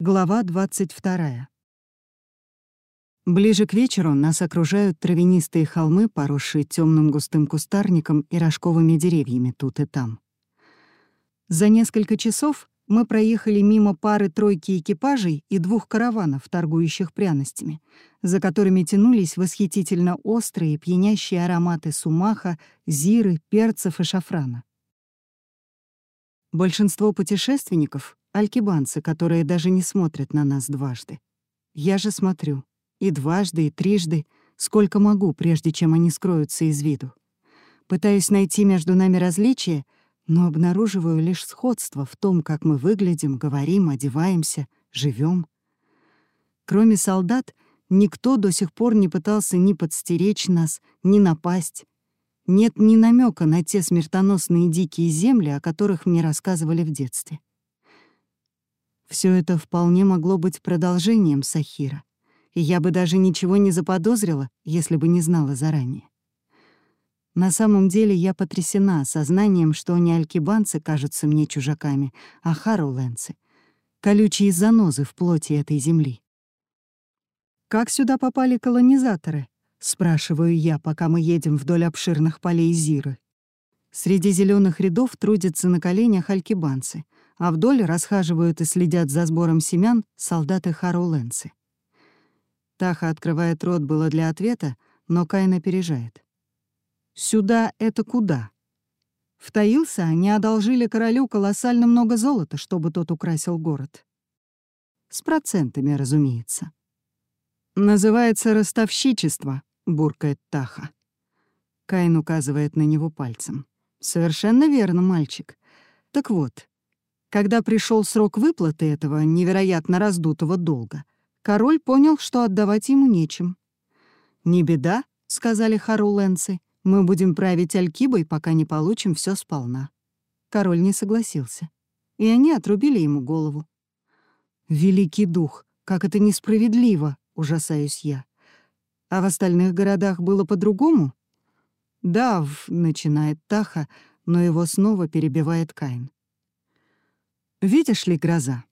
Глава 22. Ближе к вечеру нас окружают травянистые холмы, поросшие темным густым кустарником и рожковыми деревьями тут и там. За несколько часов мы проехали мимо пары-тройки экипажей и двух караванов, торгующих пряностями, за которыми тянулись восхитительно острые, пьянящие ароматы сумаха, зиры, перцев и шафрана. Большинство путешественников Алькибанцы, которые даже не смотрят на нас дважды. Я же смотрю. И дважды, и трижды, сколько могу, прежде чем они скроются из виду. Пытаюсь найти между нами различия, но обнаруживаю лишь сходство в том, как мы выглядим, говорим, одеваемся, живем. Кроме солдат, никто до сих пор не пытался ни подстеречь нас, ни напасть. Нет ни намека на те смертоносные дикие земли, о которых мне рассказывали в детстве. Все это вполне могло быть продолжением Сахира, и я бы даже ничего не заподозрила, если бы не знала заранее. На самом деле я потрясена осознанием, что не алькибанцы кажутся мне чужаками, а харуленцы — колючие занозы в плоти этой земли. «Как сюда попали колонизаторы?» — спрашиваю я, пока мы едем вдоль обширных полей Зиры. Среди зеленых рядов трудятся на коленях алькибанцы — а вдоль расхаживают и следят за сбором семян солдаты Харуленцы. Таха открывает рот было для ответа, но Кайн опережает. «Сюда — это куда?» В Таилса они одолжили королю колоссально много золота, чтобы тот украсил город. С процентами, разумеется. «Называется ростовщичество», — буркает Таха. Кайн указывает на него пальцем. «Совершенно верно, мальчик. Так вот, когда пришел срок выплаты этого невероятно раздутого долга, король понял, что отдавать ему нечем. «Не беда», — сказали харуленцы, — «мы будем править Алькибой, пока не получим все сполна». Король не согласился, и они отрубили ему голову. «Великий дух, как это несправедливо!» — ужасаюсь я. «А в остальных городах было по-другому?» «Да», — начинает Таха, но его снова перебивает Каин. Видишь ли, гроза?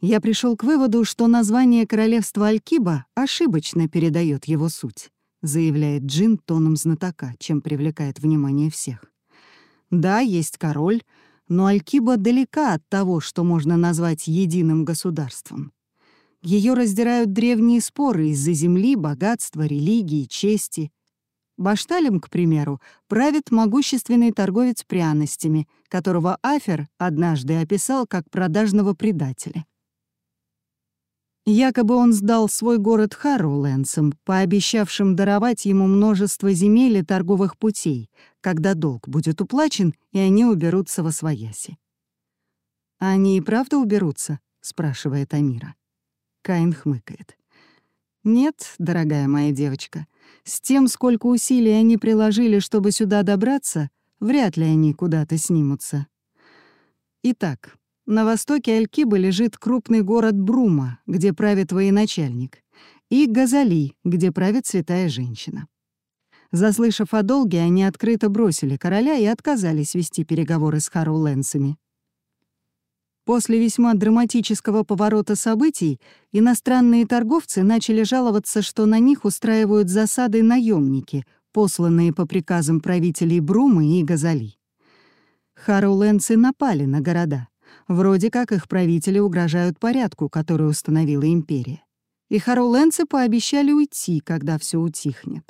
Я пришел к выводу, что название королевства Алькиба ошибочно передает его суть, заявляет Джин тоном знатока, чем привлекает внимание всех. Да, есть король, но Алькиба далека от того, что можно назвать единым государством. Ее раздирают древние споры из-за земли, богатства, религии, чести, Башталем, к примеру, правит могущественный торговец пряностями, которого Афер однажды описал как продажного предателя. Якобы он сдал свой город Харроуленсам, пообещавшим даровать ему множество земель и торговых путей, когда долг будет уплачен, и они уберутся во свояси. «А они и правда уберутся?» — спрашивает Амира. Каин хмыкает. «Нет, дорогая моя девочка, с тем, сколько усилий они приложили, чтобы сюда добраться, вряд ли они куда-то снимутся. Итак, на востоке Алькибы лежит крупный город Брума, где правит военачальник, и Газали, где правит святая женщина. Заслышав о долге, они открыто бросили короля и отказались вести переговоры с Харуленсами. После весьма драматического поворота событий иностранные торговцы начали жаловаться, что на них устраивают засады наемники, посланные по приказам правителей Брумы и Газали. Харуленцы напали на города. Вроде как их правители угрожают порядку, который установила империя. И харуленцы пообещали уйти, когда все утихнет.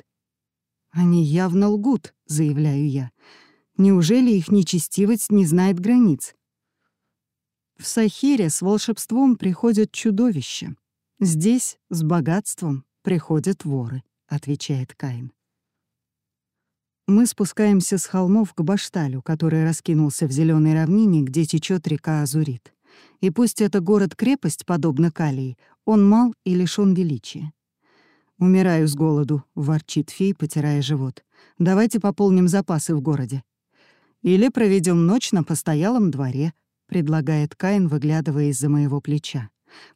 «Они явно лгут», — заявляю я. «Неужели их нечестивость не знает границ? В Сахире с волшебством приходят чудовища. Здесь с богатством приходят воры, отвечает Каин. Мы спускаемся с холмов к Башталю, который раскинулся в зеленой равнине, где течет река Азурит. И пусть это город-крепость, подобно Калии, он мал и лишён величия. «Умираю с голоду», — ворчит фей, потирая живот. «Давайте пополним запасы в городе. Или проведем ночь на постоялом дворе», — предлагает Каин, выглядывая из-за моего плеча.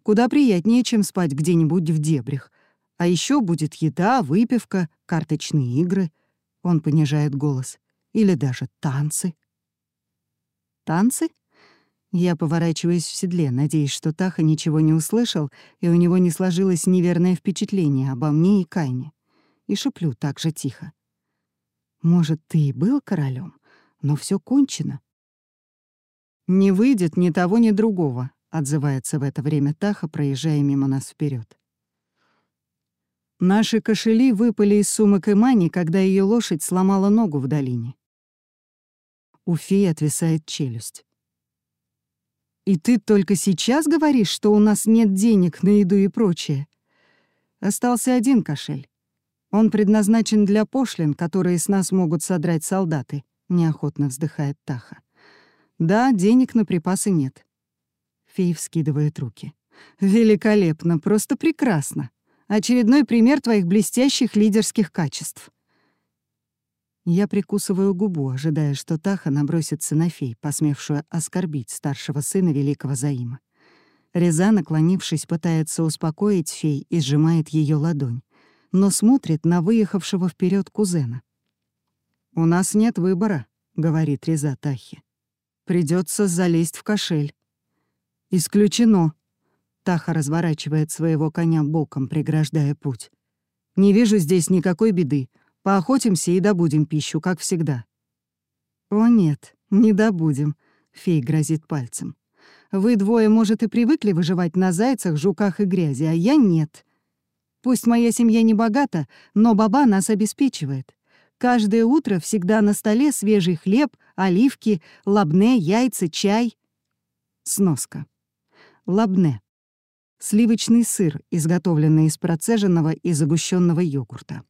«Куда приятнее, чем спать где-нибудь в дебрях. А еще будет еда, выпивка, карточные игры». Он понижает голос. «Или даже танцы». «Танцы?» Я поворачиваюсь в седле, надеясь, что Таха ничего не услышал, и у него не сложилось неверное впечатление обо мне и Кайне. И шеплю так же тихо. «Может, ты и был королем, но все кончено». «Не выйдет ни того, ни другого», — отзывается в это время Таха, проезжая мимо нас вперед. Наши кошели выпали из сумок Имани, когда ее лошадь сломала ногу в долине. У феи отвисает челюсть. И ты только сейчас говоришь, что у нас нет денег на еду и прочее? Остался один кошель. Он предназначен для пошлин, которые с нас могут содрать солдаты, неохотно вздыхает Таха. Да, денег на припасы нет. Фей вскидывает руки. Великолепно, просто прекрасно. Очередной пример твоих блестящих лидерских качеств. Я прикусываю губу, ожидая, что Таха набросится на фей, посмевшую оскорбить старшего сына великого Заима. Реза, наклонившись, пытается успокоить фей и сжимает ее ладонь, но смотрит на выехавшего вперед кузена. «У нас нет выбора», — говорит Реза Тахи. Придется залезть в кошель». «Исключено». Таха разворачивает своего коня боком, преграждая путь. «Не вижу здесь никакой беды. Поохотимся и добудем пищу, как всегда». «О нет, не добудем», — фей грозит пальцем. «Вы двое, может, и привыкли выживать на зайцах, жуках и грязи, а я нет. Пусть моя семья не богата, но баба нас обеспечивает. Каждое утро всегда на столе свежий хлеб, оливки, лабне, яйца, чай». Сноска. Лабне. Сливочный сыр, изготовленный из процеженного и загущенного йогурта.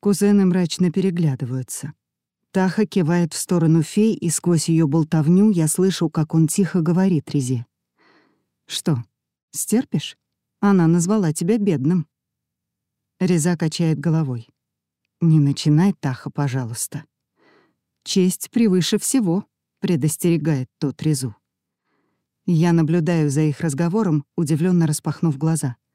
Кузены мрачно переглядываются. Таха кивает в сторону фей, и сквозь ее болтовню я слышу, как он тихо говорит Резе. «Что, стерпишь? Она назвала тебя бедным». Реза качает головой. «Не начинай, Таха, пожалуйста». «Честь превыше всего», — предостерегает тот Резу. Я наблюдаю за их разговором, удивленно распахнув глаза —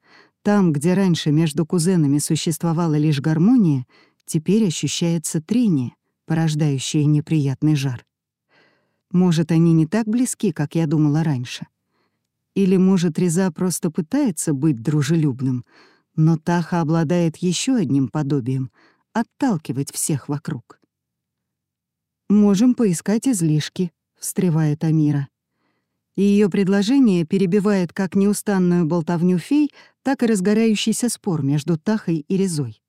там, где раньше между кузенами существовала лишь гармония, теперь ощущается трение, порождающее неприятный жар. Может, они не так близки, как я думала раньше. Или, может, Реза просто пытается быть дружелюбным, но Таха обладает еще одним подобием — отталкивать всех вокруг. «Можем поискать излишки», — встревает Амира ее предложение перебивает как неустанную болтовню фей, так и разгорающийся спор между Тахой и Резой.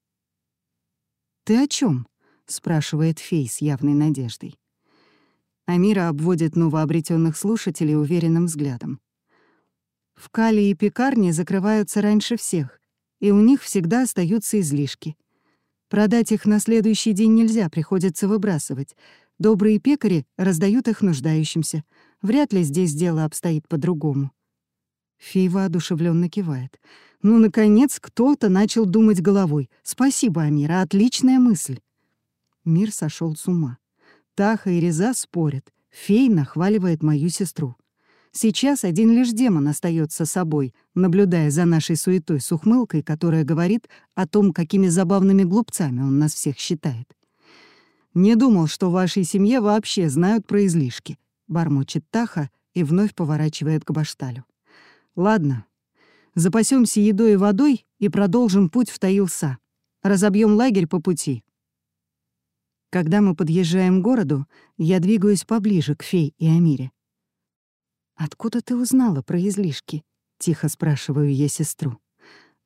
«Ты о чем? спрашивает фей с явной надеждой. Амира обводит новообретенных слушателей уверенным взглядом. В Кали и пекарне закрываются раньше всех, и у них всегда остаются излишки. Продать их на следующий день нельзя, приходится выбрасывать. Добрые пекари раздают их нуждающимся — Вряд ли здесь дело обстоит по-другому. Фей воодушевленно кивает. Ну, наконец, кто-то начал думать головой. Спасибо, Амира, отличная мысль. Мир сошел с ума. Таха и Реза спорят. Фей нахваливает мою сестру. Сейчас один лишь демон остается собой, наблюдая за нашей суетой с ухмылкой, которая говорит о том, какими забавными глупцами он нас всех считает. Не думал, что в вашей семье вообще знают про излишки. — бормочет Таха и вновь поворачивает к Башталю. «Ладно, запасемся едой и водой и продолжим путь в Таилса. Разобьем лагерь по пути». Когда мы подъезжаем к городу, я двигаюсь поближе к Фей и Амире. «Откуда ты узнала про излишки?» — тихо спрашиваю я сестру.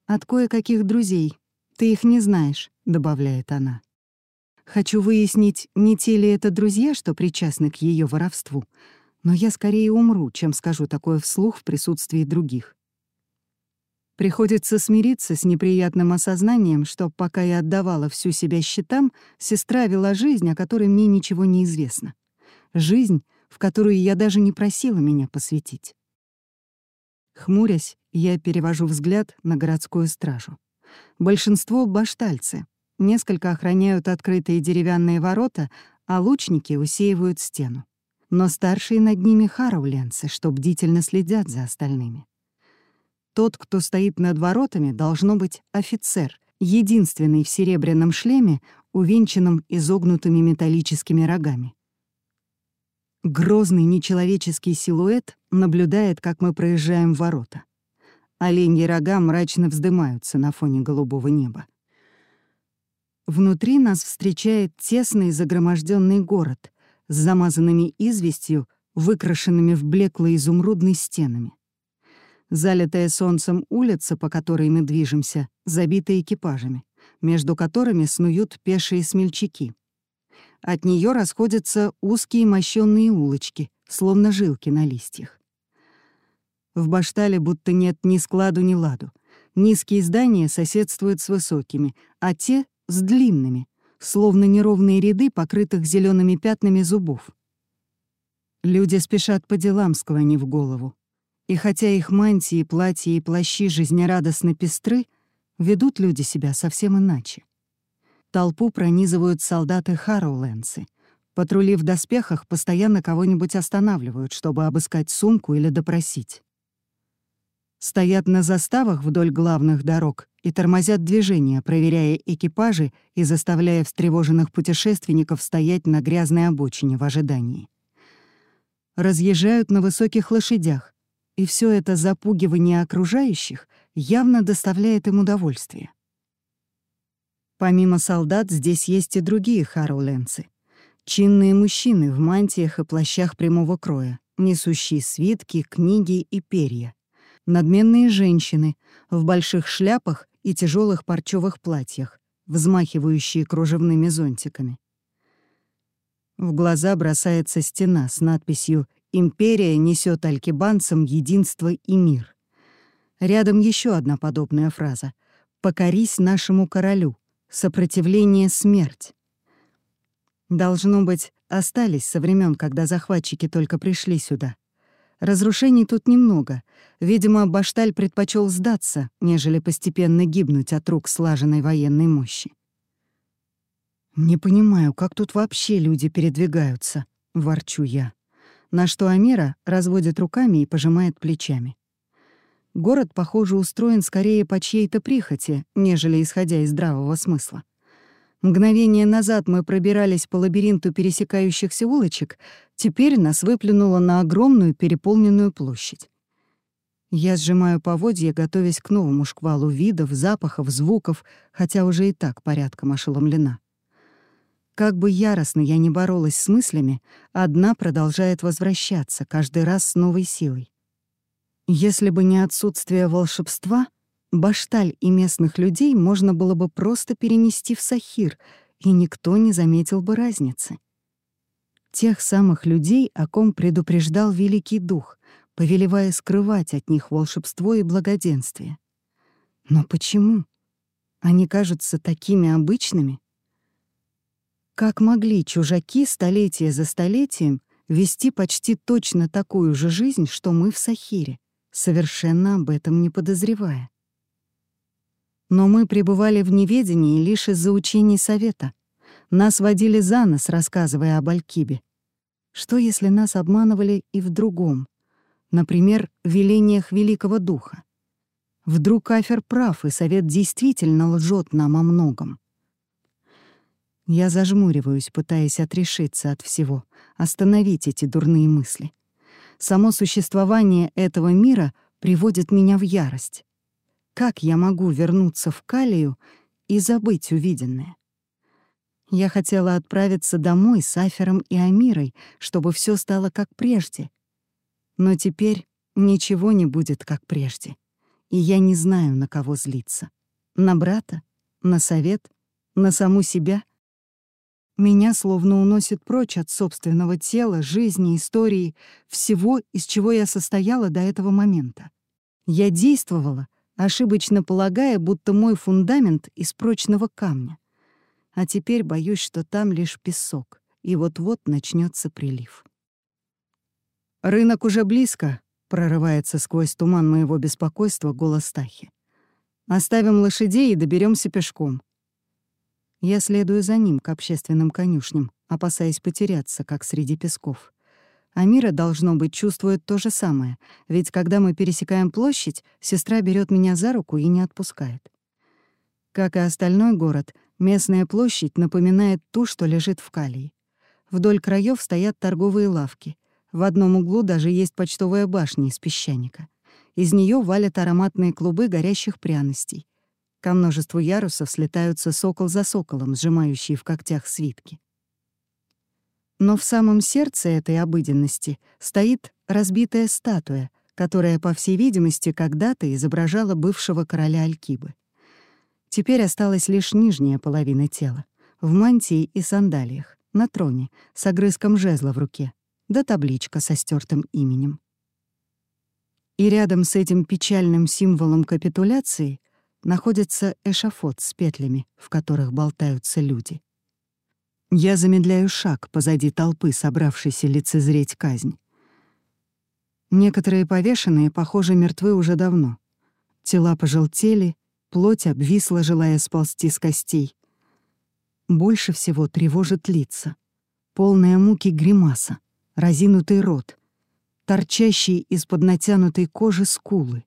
«От кое-каких друзей. Ты их не знаешь», — добавляет она. Хочу выяснить, не те ли это друзья, что причастны к ее воровству, но я скорее умру, чем скажу такое вслух в присутствии других. Приходится смириться с неприятным осознанием, что пока я отдавала всю себя счетам, сестра вела жизнь, о которой мне ничего не известно. Жизнь, в которую я даже не просила меня посвятить. Хмурясь, я перевожу взгляд на городскую стражу. Большинство — баштальцы, Несколько охраняют открытые деревянные ворота, а лучники усеивают стену. Но старшие над ними харауленцы, что бдительно следят за остальными. Тот, кто стоит над воротами, должно быть офицер, единственный в серебряном шлеме, увенчанном изогнутыми металлическими рогами. Грозный нечеловеческий силуэт наблюдает, как мы проезжаем ворота. Оленьи рога мрачно вздымаются на фоне голубого неба. Внутри нас встречает тесный загроможденный город с замазанными известью, выкрашенными в блеклые изумрудные стенами. Залитая солнцем улица, по которой мы движемся, забита экипажами, между которыми снуют пешие смельчаки. От нее расходятся узкие мощенные улочки, словно жилки на листьях. В Баштале будто нет ни складу, ни ладу. Низкие здания соседствуют с высокими, а те — с длинными, словно неровные ряды, покрытых зелеными пятнами зубов. Люди спешат по делам, склонив голову. И хотя их мантии, платья и плащи жизнерадостно пестры, ведут люди себя совсем иначе. Толпу пронизывают солдаты Харроуленсы. Патрули в доспехах постоянно кого-нибудь останавливают, чтобы обыскать сумку или допросить. Стоят на заставах вдоль главных дорог и тормозят движение, проверяя экипажи и заставляя встревоженных путешественников стоять на грязной обочине в ожидании. Разъезжают на высоких лошадях, и все это запугивание окружающих явно доставляет им удовольствие. Помимо солдат здесь есть и другие харуленцы. Чинные мужчины в мантиях и плащах прямого кроя, несущие свитки, книги и перья. Надменные женщины в больших шляпах и тяжелых парчевых платьях, взмахивающие кружевными зонтиками. В глаза бросается стена с надписью «Империя несет алькибанцам единство и мир». Рядом еще одна подобная фраза «Покорись нашему королю», Сопротивление — смерть. Должно быть, остались со времен, когда захватчики только пришли сюда. Разрушений тут немного. Видимо, Башталь предпочел сдаться, нежели постепенно гибнуть от рук слаженной военной мощи. «Не понимаю, как тут вообще люди передвигаются», — ворчу я. На что Амира разводит руками и пожимает плечами. Город, похоже, устроен скорее по чьей-то прихоти, нежели исходя из здравого смысла. Мгновение назад мы пробирались по лабиринту пересекающихся улочек, теперь нас выплюнуло на огромную переполненную площадь. Я сжимаю поводья, готовясь к новому шквалу видов, запахов, звуков, хотя уже и так порядком ошеломлена. Как бы яростно я ни боролась с мыслями, одна продолжает возвращаться, каждый раз с новой силой. Если бы не отсутствие волшебства, Башталь и местных людей можно было бы просто перенести в Сахир, и никто не заметил бы разницы. Тех самых людей, о ком предупреждал Великий Дух, повелевая скрывать от них волшебство и благоденствие. Но почему? Они кажутся такими обычными. Как могли чужаки столетия за столетием вести почти точно такую же жизнь, что мы в Сахире? Совершенно об этом не подозревая. Но мы пребывали в неведении лишь из-за учений совета. Нас водили за нос, рассказывая об Алькибе. Что, если нас обманывали и в другом? Например, в велениях Великого Духа. Вдруг Афер прав, и совет действительно лжет нам о многом. Я зажмуриваюсь, пытаясь отрешиться от всего, остановить эти дурные мысли. Само существование этого мира приводит меня в ярость. Как я могу вернуться в Калию и забыть увиденное? Я хотела отправиться домой с Афером и Амирой, чтобы все стало как прежде. Но теперь ничего не будет как прежде, и я не знаю, на кого злиться. На брата? На совет? На саму себя? Меня словно уносит прочь от собственного тела, жизни, истории, всего, из чего я состояла до этого момента. Я действовала, ошибочно полагая, будто мой фундамент из прочного камня. А теперь боюсь, что там лишь песок, и вот-вот начнется прилив. «Рынок уже близко», — прорывается сквозь туман моего беспокойства голос Тахи. «Оставим лошадей и доберемся пешком. Я следую за ним к общественным конюшням, опасаясь потеряться, как среди песков. Амира, должно быть, чувствует то же самое, ведь когда мы пересекаем площадь, сестра берет меня за руку и не отпускает. Как и остальной город, местная площадь напоминает ту, что лежит в Калии. Вдоль краев стоят торговые лавки. В одном углу даже есть почтовая башня из песчаника. Из нее валят ароматные клубы горящих пряностей. Ко множеству ярусов слетаются сокол за соколом, сжимающие в когтях свитки. Но в самом сердце этой обыденности стоит разбитая статуя, которая, по всей видимости, когда-то изображала бывшего короля Алькибы. Теперь осталась лишь нижняя половина тела, в мантии и сандалиях, на троне, с огрызком жезла в руке, да табличка со стертым именем. И рядом с этим печальным символом капитуляции находится эшафот с петлями, в которых болтаются люди. Я замедляю шаг позади толпы, собравшейся лицезреть казнь. Некоторые повешенные, похоже, мертвы уже давно. Тела пожелтели, плоть обвисла, желая сползти с костей. Больше всего тревожит лица. Полная муки гримаса, разинутый рот, торчащие из-под натянутой кожи скулы.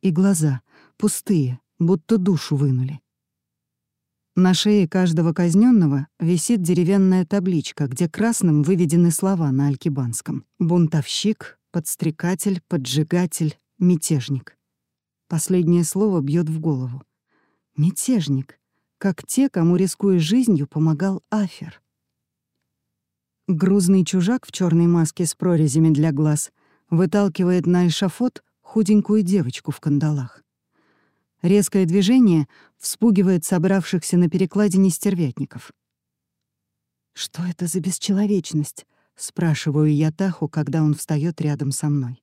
И глаза, пустые, будто душу вынули. На шее каждого казненного висит деревянная табличка, где красным выведены слова на алькибанском. «Бунтовщик», «подстрекатель», «поджигатель», «мятежник». Последнее слово бьет в голову. «Мятежник», как те, кому, рискуя жизнью, помогал Афер. Грузный чужак в черной маске с прорезями для глаз выталкивает на эшафот худенькую девочку в кандалах. Резкое движение вспугивает собравшихся на перекладине стервятников. «Что это за бесчеловечность?» — спрашиваю я Таху, когда он встает рядом со мной.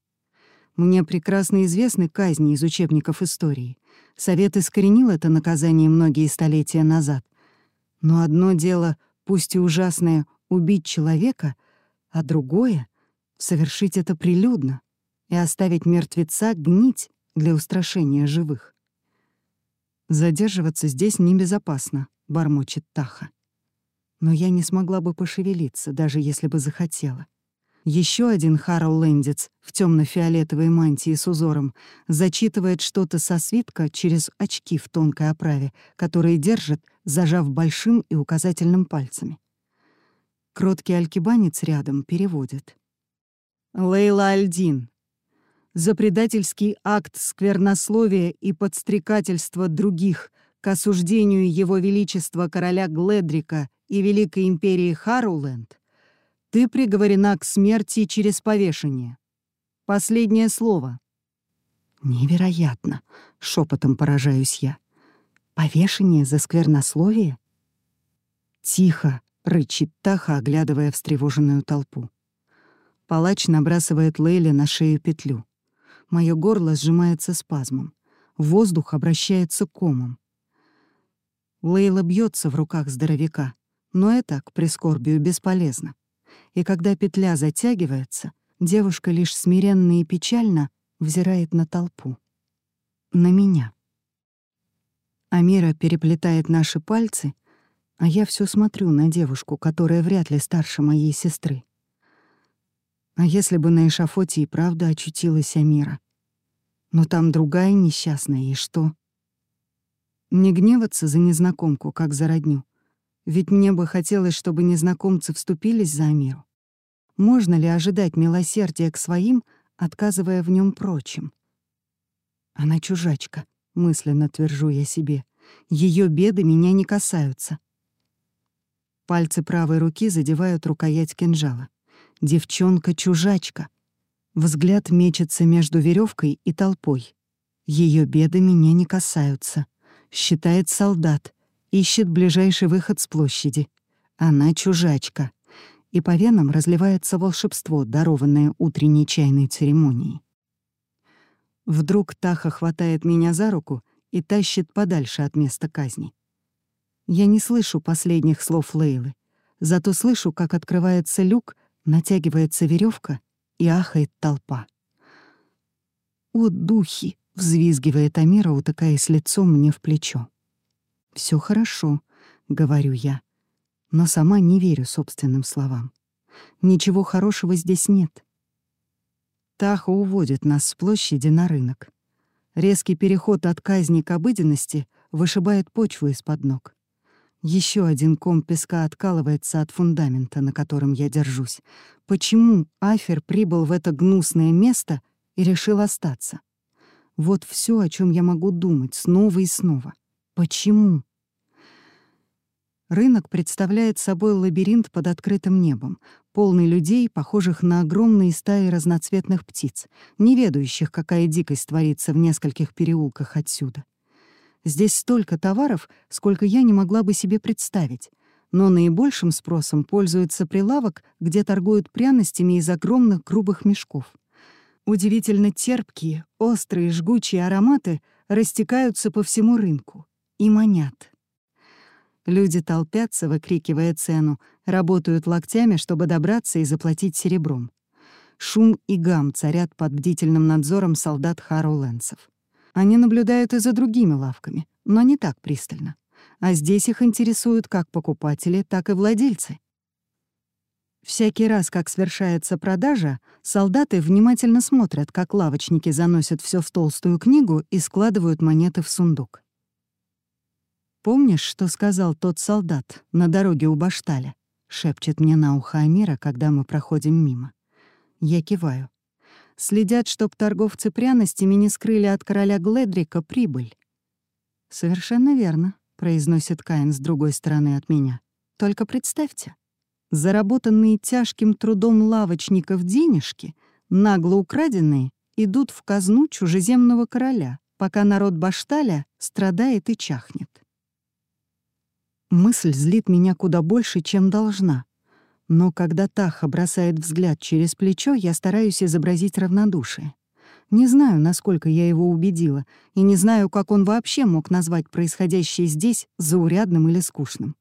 Мне прекрасно известны казни из учебников истории. Совет искоренил это наказание многие столетия назад. Но одно дело, пусть и ужасное, убить человека, а другое — совершить это прилюдно и оставить мертвеца гнить для устрашения живых. «Задерживаться здесь небезопасно», — бормочет Таха. Но я не смогла бы пошевелиться, даже если бы захотела. Еще один Харроу-лендец в темно фиолетовой мантии с узором зачитывает что-то со свитка через очки в тонкой оправе, которые держит, зажав большим и указательным пальцами. Кроткий алькибанец рядом переводит. «Лейла Альдин, за предательский акт сквернословия и подстрекательства других к осуждению Его Величества короля Гледрика и Великой империи Харуленд, ты приговорена к смерти через повешение. Последнее слово. Невероятно, шепотом поражаюсь я. Повешение за сквернословие? Тихо, рычит Таха, оглядывая встревоженную толпу. Палач набрасывает Лейле на шею петлю. Мое горло сжимается спазмом. Воздух обращается комом. Лейла бьется в руках здоровяка, но это, к прискорбию, бесполезно. И когда петля затягивается, девушка лишь смиренно и печально взирает на толпу. На меня. Амира переплетает наши пальцы, а я все смотрю на девушку, которая вряд ли старше моей сестры. А если бы на эшафоте и правда очутилась Амира? Но там другая несчастная, и что? Не гневаться за незнакомку, как за родню. Ведь мне бы хотелось, чтобы незнакомцы вступились за Амиру. Можно ли ожидать милосердия к своим, отказывая в нем прочим? Она чужачка, мысленно твержу я себе. Ее беды меня не касаются. Пальцы правой руки задевают рукоять кинжала. Девчонка-чужачка. Взгляд мечется между веревкой и толпой. Ее беды меня не касаются. Считает солдат, ищет ближайший выход с площади. Она чужачка. И по венам разливается волшебство, дарованное утренней чайной церемонией. Вдруг Таха хватает меня за руку и тащит подальше от места казни. Я не слышу последних слов Лейлы, зато слышу, как открывается люк, Натягивается веревка, и ахает толпа. «О, духи!» — взвизгивает Амира, утыкаясь лицом мне в плечо. Все хорошо», — говорю я, но сама не верю собственным словам. Ничего хорошего здесь нет. Таха уводит нас с площади на рынок. Резкий переход от казни к обыденности вышибает почву из-под ног. Еще один ком песка откалывается от фундамента, на котором я держусь. Почему Афер прибыл в это гнусное место и решил остаться? Вот все, о чем я могу думать снова и снова. Почему? Рынок представляет собой лабиринт под открытым небом, полный людей, похожих на огромные стаи разноцветных птиц, не ведающих, какая дикость творится в нескольких переулках отсюда. Здесь столько товаров, сколько я не могла бы себе представить, но наибольшим спросом пользуется прилавок, где торгуют пряностями из огромных грубых мешков. Удивительно терпкие, острые, жгучие ароматы растекаются по всему рынку и манят. Люди толпятся, выкрикивая цену, работают локтями, чтобы добраться и заплатить серебром. Шум и гам царят под бдительным надзором солдат Харроуленсов. Они наблюдают и за другими лавками, но не так пристально. А здесь их интересуют как покупатели, так и владельцы. Всякий раз, как совершается продажа, солдаты внимательно смотрят, как лавочники заносят все в толстую книгу и складывают монеты в сундук. «Помнишь, что сказал тот солдат на дороге у Башталя?» — шепчет мне на ухо Амира, когда мы проходим мимо. Я киваю. Следят, чтоб торговцы пряностями не скрыли от короля Гледрика прибыль. «Совершенно верно», — произносит Каин с другой стороны от меня. «Только представьте, заработанные тяжким трудом лавочников денежки, нагло украденные, идут в казну чужеземного короля, пока народ Башталя страдает и чахнет. Мысль злит меня куда больше, чем должна. Но когда Таха бросает взгляд через плечо, я стараюсь изобразить равнодушие. Не знаю, насколько я его убедила, и не знаю, как он вообще мог назвать происходящее здесь заурядным или скучным.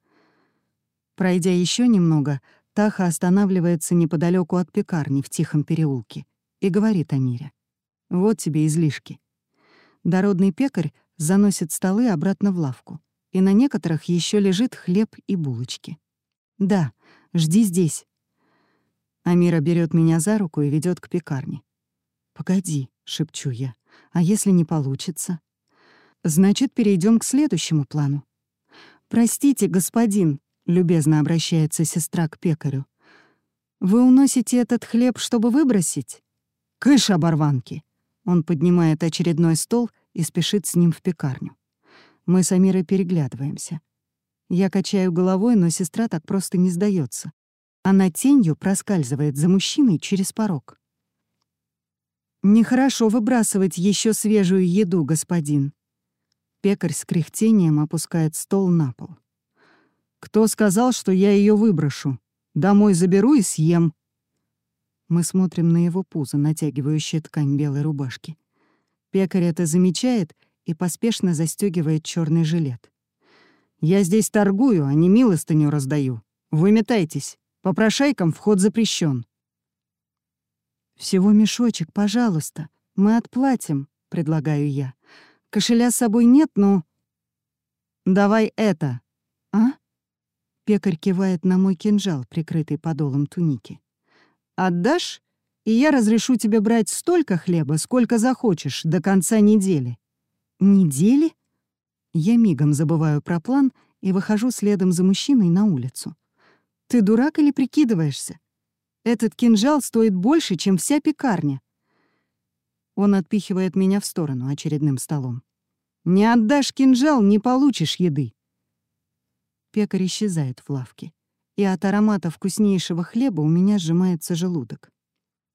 Пройдя еще немного, Таха останавливается неподалеку от пекарни в тихом переулке и говорит о мире. «Вот тебе излишки». Дородный пекарь заносит столы обратно в лавку и на некоторых еще лежит хлеб и булочки. «Да, жди здесь». Амира берет меня за руку и ведет к пекарне. «Погоди», — шепчу я, — «а если не получится?» «Значит, перейдем к следующему плану». «Простите, господин», — любезно обращается сестра к пекарю. «Вы уносите этот хлеб, чтобы выбросить?» «Кыш, оборванки!» Он поднимает очередной стол и спешит с ним в пекарню. Мы с Амирой переглядываемся. Я качаю головой, но сестра так просто не сдается. Она тенью проскальзывает за мужчиной через порог. «Нехорошо выбрасывать еще свежую еду, господин». Пекарь с кряхтением опускает стол на пол. «Кто сказал, что я ее выброшу? Домой заберу и съем». Мы смотрим на его пузо, натягивающее ткань белой рубашки. Пекарь это замечает и поспешно застегивает черный жилет. «Я здесь торгую, а не милостыню раздаю. Выметайтесь. Попрошайкам вход запрещен. «Всего мешочек, пожалуйста. Мы отплатим», — предлагаю я. «Кошеля с собой нет, но...» «Давай это». «А?» Пекарь кивает на мой кинжал, прикрытый подолом туники. «Отдашь, и я разрешу тебе брать столько хлеба, сколько захочешь, до конца недели. Недели? Я мигом забываю про план и выхожу следом за мужчиной на улицу. Ты дурак или прикидываешься? Этот кинжал стоит больше, чем вся пекарня. Он отпихивает меня в сторону очередным столом. «Не отдашь кинжал, не получишь еды». Пекарь исчезает в лавке, и от аромата вкуснейшего хлеба у меня сжимается желудок.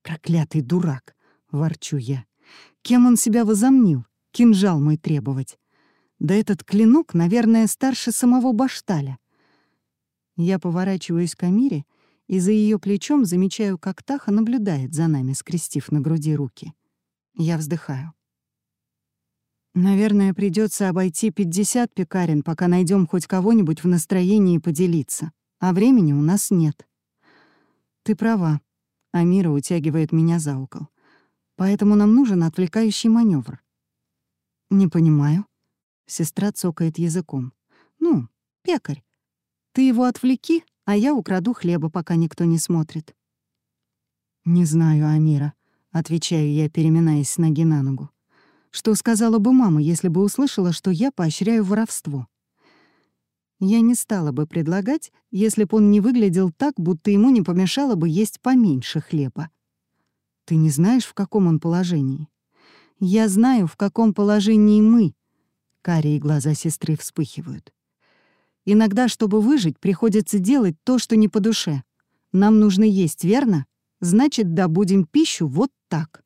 «Проклятый дурак!» — ворчу я. «Кем он себя возомнил? кинжал мой требовать. Да этот клинок, наверное, старше самого Башталя. Я поворачиваюсь к Амире и за ее плечом замечаю, как Таха наблюдает за нами, скрестив на груди руки. Я вздыхаю. Наверное, придется обойти 50 пекарен, пока найдем хоть кого-нибудь в настроении поделиться. А времени у нас нет. Ты права. Амира утягивает меня за угол. Поэтому нам нужен отвлекающий маневр. «Не понимаю». Сестра цокает языком. «Ну, пекарь, ты его отвлеки, а я украду хлеба, пока никто не смотрит». «Не знаю, Амира», — отвечаю я, переминаясь с ноги на ногу. «Что сказала бы мама, если бы услышала, что я поощряю воровство?» Я не стала бы предлагать, если б он не выглядел так, будто ему не помешало бы есть поменьше хлеба. Ты не знаешь, в каком он положении? Я знаю, в каком положении мы. Карие глаза сестры вспыхивают. Иногда, чтобы выжить, приходится делать то, что не по душе. Нам нужно есть, верно? Значит, добудем пищу вот так.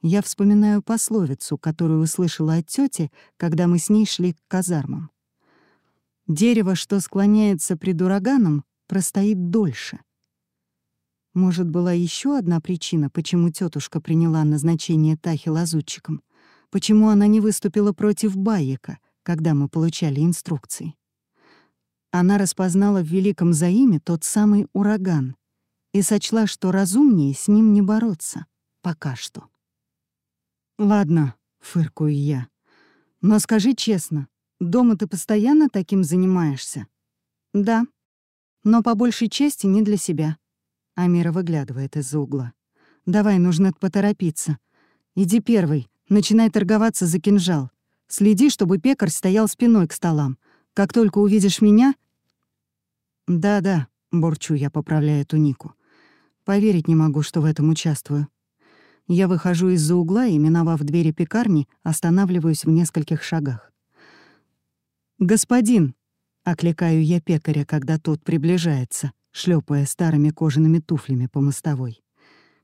Я вспоминаю пословицу, которую услышала от тети, когда мы с ней шли к казармам. Дерево, что склоняется пред ураганом, простоит дольше. Может, была еще одна причина, почему тетушка приняла назначение Тахи лазутчиком? Почему она не выступила против Байека, когда мы получали инструкции? Она распознала в Великом Заиме тот самый ураган и сочла, что разумнее с ним не бороться. Пока что. «Ладно», — фыркую я. «Но скажи честно, Дома ты постоянно таким занимаешься? Да. Но по большей части не для себя. Амира выглядывает из-за угла. Давай, нужно поторопиться. Иди первый, начинай торговаться за кинжал. Следи, чтобы пекарь стоял спиной к столам. Как только увидишь меня... Да-да, бурчу я, поправляя тунику. Поверить не могу, что в этом участвую. Я выхожу из-за угла и, миновав двери пекарни, останавливаюсь в нескольких шагах. «Господин!» — окликаю я пекаря, когда тот приближается, шлепая старыми кожаными туфлями по мостовой.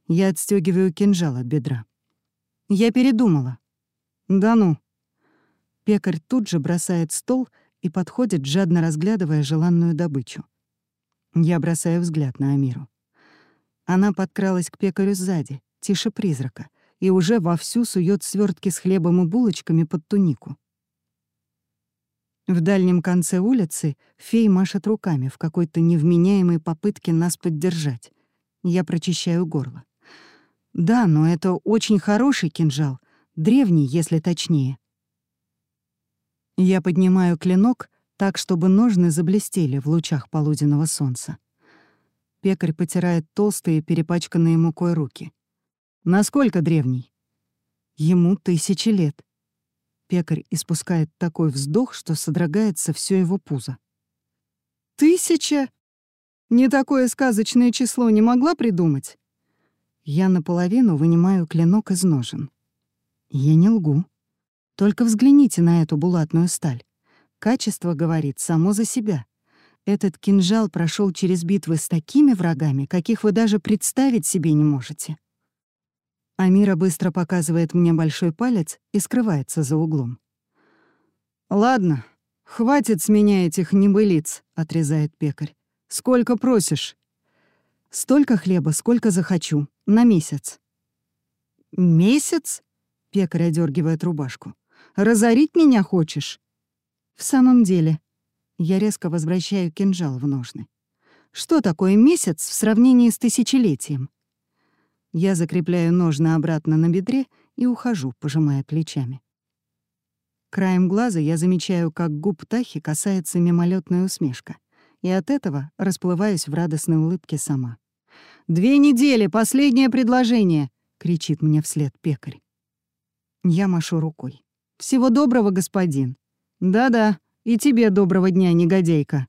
Я отстегиваю кинжал от бедра. «Я передумала». «Да ну». Пекарь тут же бросает стол и подходит, жадно разглядывая желанную добычу. Я бросаю взгляд на Амиру. Она подкралась к пекарю сзади, тише призрака, и уже вовсю сует свертки с хлебом и булочками под тунику. В дальнем конце улицы фей машет руками в какой-то невменяемой попытке нас поддержать. Я прочищаю горло. Да, но это очень хороший кинжал, древний, если точнее. Я поднимаю клинок так, чтобы ножны заблестели в лучах полуденного солнца. Пекарь потирает толстые, перепачканные мукой руки. Насколько древний? Ему тысячи лет. Пекарь испускает такой вздох, что содрогается все его пузо. «Тысяча? Не такое сказочное число не могла придумать?» Я наполовину вынимаю клинок из ножен. Я не лгу. Только взгляните на эту булатную сталь. Качество говорит само за себя. Этот кинжал прошел через битвы с такими врагами, каких вы даже представить себе не можете. Амира быстро показывает мне большой палец и скрывается за углом. «Ладно, хватит с меня этих небылиц», — отрезает пекарь. «Сколько просишь?» «Столько хлеба, сколько захочу. На месяц». «Месяц?» — пекарь одергивает рубашку. «Разорить меня хочешь?» «В самом деле». Я резко возвращаю кинжал в ножны. «Что такое месяц в сравнении с тысячелетием?» Я закрепляю ножны обратно на бедре и ухожу, пожимая плечами. Краем глаза я замечаю, как губ Тахи касается мимолетная усмешка, и от этого расплываюсь в радостной улыбке сама. «Две недели, последнее предложение!» — кричит мне вслед пекарь. Я машу рукой. «Всего доброго, господин!» «Да-да, и тебе доброго дня, негодейка!»